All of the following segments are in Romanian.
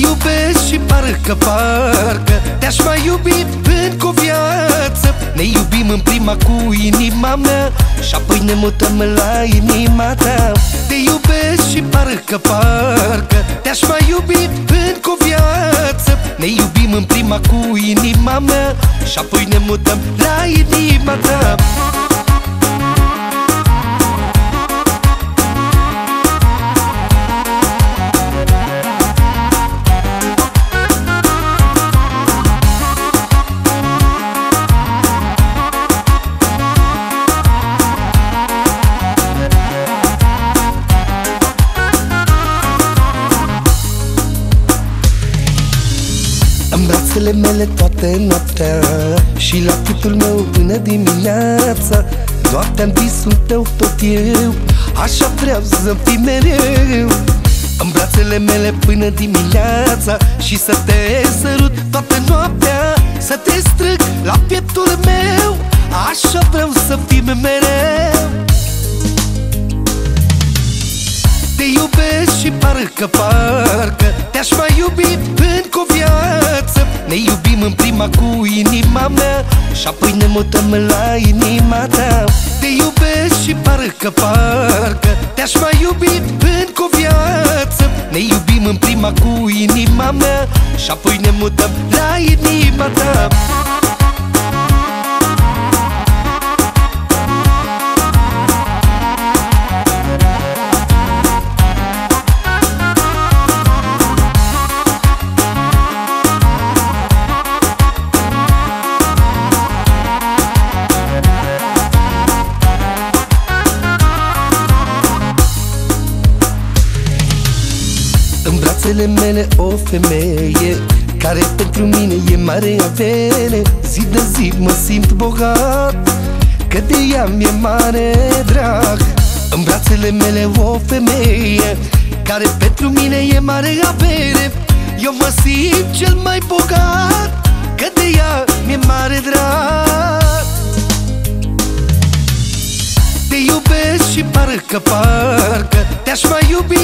iubesc și parcă, parcă Te-aș mai iubi încă o viață. Ne iubim în prima cu inima mea Și apoi ne mutăm la inima ta. Te iubesc și parcă, parcă Te-aș mai iubi încă o viață. Ne iubim în prima cu inima mea Și apoi ne mutăm la inima ta În brațele mele toată noaptea Și la pieptul meu până dimineața Doar te-am visul tău tot eu Așa vreau să fii mereu În brațele mele până dimineața Și să te sărut toată noaptea Să te strâng la pieptul meu Așa vreau să fii mereu Te iubesc și parcă, parcă Te-aș mai iubi în prima cu inima mea Și apoi ne mutăm la inima ta. Te iubesc și parcă, parcă Te-aș mai iubi încă o viață. Ne iubim în prima cu inima mea Și apoi ne mutăm la inima ta brațele mele o femeie Care pentru mine e mare avere. Zi de zi mă simt bogat Că de ea mi-e mare drag. În brațele mele o femeie Care pentru mine e mare avere. Eu mă simt cel mai bogat Că de ea mi-e mare drag. Te iubesc și parcă, parcă Te-aș mai iubi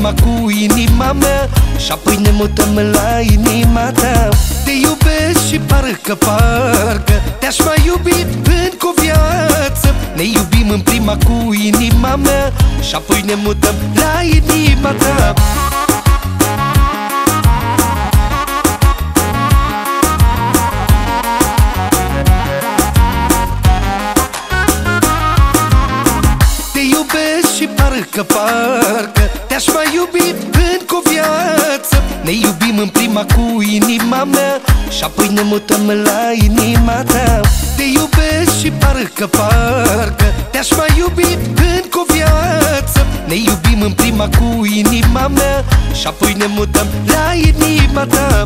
iubim în prima cu inima mea Și apoi ne mutăm la inima ta Te iubesc și parcă, parcă Te-aș mai iubi încă o viață Ne iubim în prima cu inima mea Și apoi ne mutăm la inima ta Te iubesc și parcă, parcă Te-aș mai iubi încă o viață. Ne iubim în prima cu inima mea Și apoi ne mutăm la inima ta. Te iubesc și parcă, parcă Te-aș mai iubi încă o viață. Ne iubim în prima cu inima mea Și apoi ne mutăm la inima ta